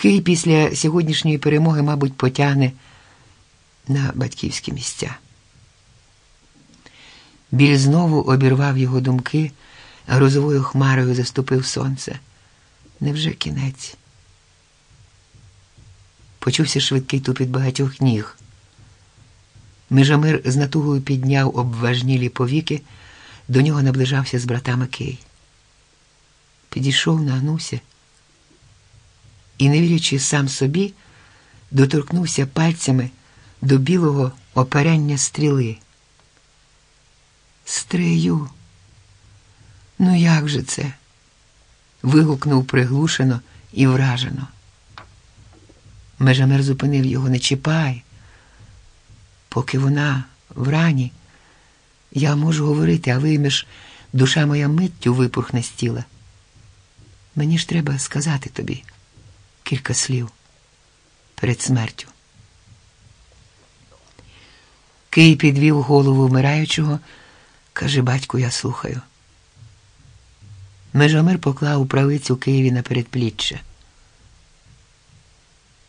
Кий після сьогоднішньої перемоги, мабуть, потягне на батьківські місця. Біль знову обірвав його думки, грозовою хмарою заступив сонце. Невже кінець? Почувся швидкий тупіт багатьох ніг. Межамир з натугою підняв обважнілі повіки, до нього наближався з братами Кий. Підійшов, нагнувся і, не вірячи сам собі, доторкнувся пальцями до білого оперення стріли. Стрию. Ну як же це? вигукнув приглушено і вражено. Межамер зупинив його, не чіпай. Поки вона в рані, я можу говорити, а виймеш, душа моя миттю випурхне з тіла. Мені ж треба сказати тобі кілька слів перед смертю. Кий підвів голову вмираючого, каже батьку, я слухаю. Межомир поклав правицю Києві на передпліччя.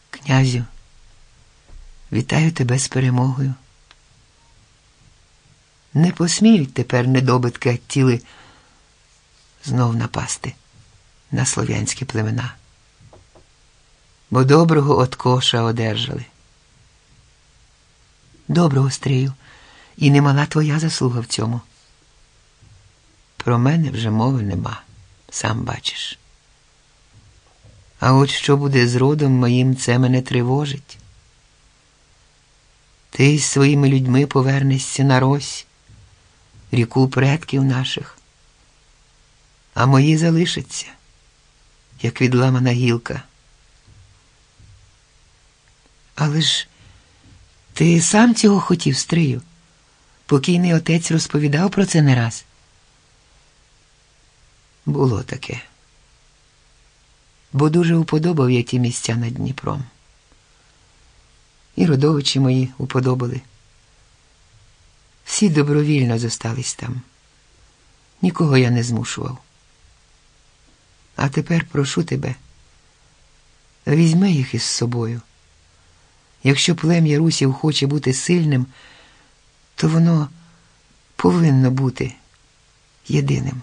Князю, вітаю тебе з перемогою. Не посміють тепер недобитки тіли знов напасти на слов'янські племена, бо доброго от коша одержали. Доброго стрію, і немала твоя заслуга в цьому. Про мене вже мови нема, сам бачиш. А от що буде з родом моїм, це мене тривожить. Ти з своїми людьми повернешся на Рось, ріку предків наших, а мої залишаться, як відламана гілка. Але ж ти сам цього хотів, Стрию. Покійний отець розповідав про це не раз. Було таке. Бо дуже уподобав я ті місця над Дніпром. І родовичі мої уподобали. Всі добровільно зостались там. Нікого я не змушував. А тепер прошу тебе, візьми їх із собою. Якщо плем'я русів хоче бути сильним, то воно повинно бути єдиним.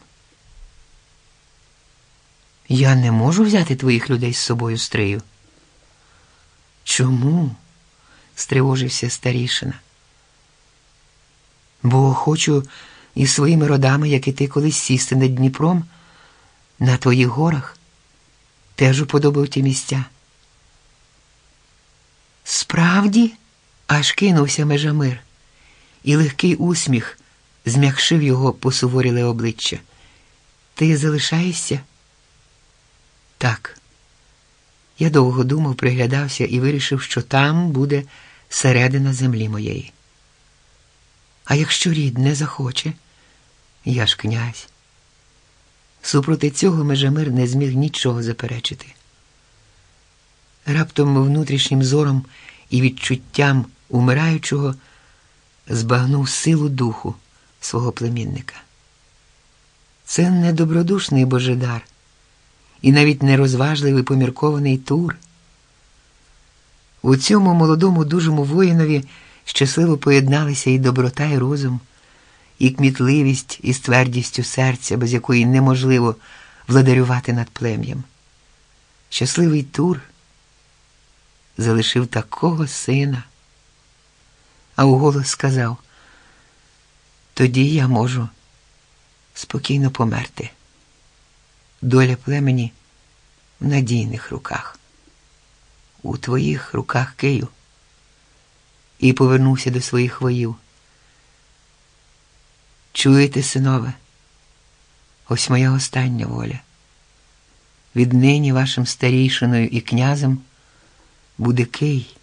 Я не можу взяти твоїх людей з собою стрию. Чому? стривожився старішина. Бо хочу із своїми родами, як і ти колись сісти над Дніпром, на твоїх горах, теж уподобав ті місця. Справді, аж кинувся межамир, і легкий усміх зм'якшив його посуворіле обличчя. Ти залишаєшся? Так. Я довго думав, приглядався і вирішив, що там буде середина землі моєї. А якщо рід не захоче, я ж князь. Супроти цього Межамир не зміг нічого заперечити. Раптом внутрішнім зором і відчуттям умираючого збагнув силу духу свого племінника. Це не добродушний Божедар і навіть нерозважливий поміркований тур. У цьому молодому дужому воїнові щасливо поєдналися і доброта, і розум, і кмітливість із твердістю серця, без якої неможливо владарювати над плем'ям. Щасливий тур залишив такого сина, а уголос сказав: тоді я можу спокійно померти. Доля племені в надійних руках, у твоїх руках Кию, і повернувся до своїх воїв. Чуєте, синове, ось моя остання воля. Віднині вашим старійшиною і князем буде Кий,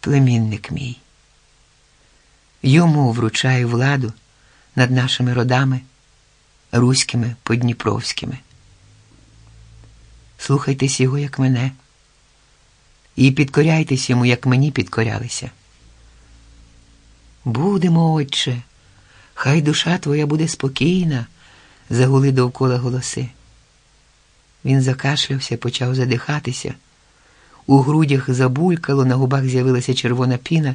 племінник мій. Йому вручаю владу над нашими родами руськими подніпровськими. Слухайтесь його, як мене, і підкоряйтесь йому, як мені підкорялися. Будемо, отче, хай душа твоя буде спокійна, загули довкола голоси. Він закашлявся, почав задихатися. У грудях забулькало, на губах з'явилася червона піна.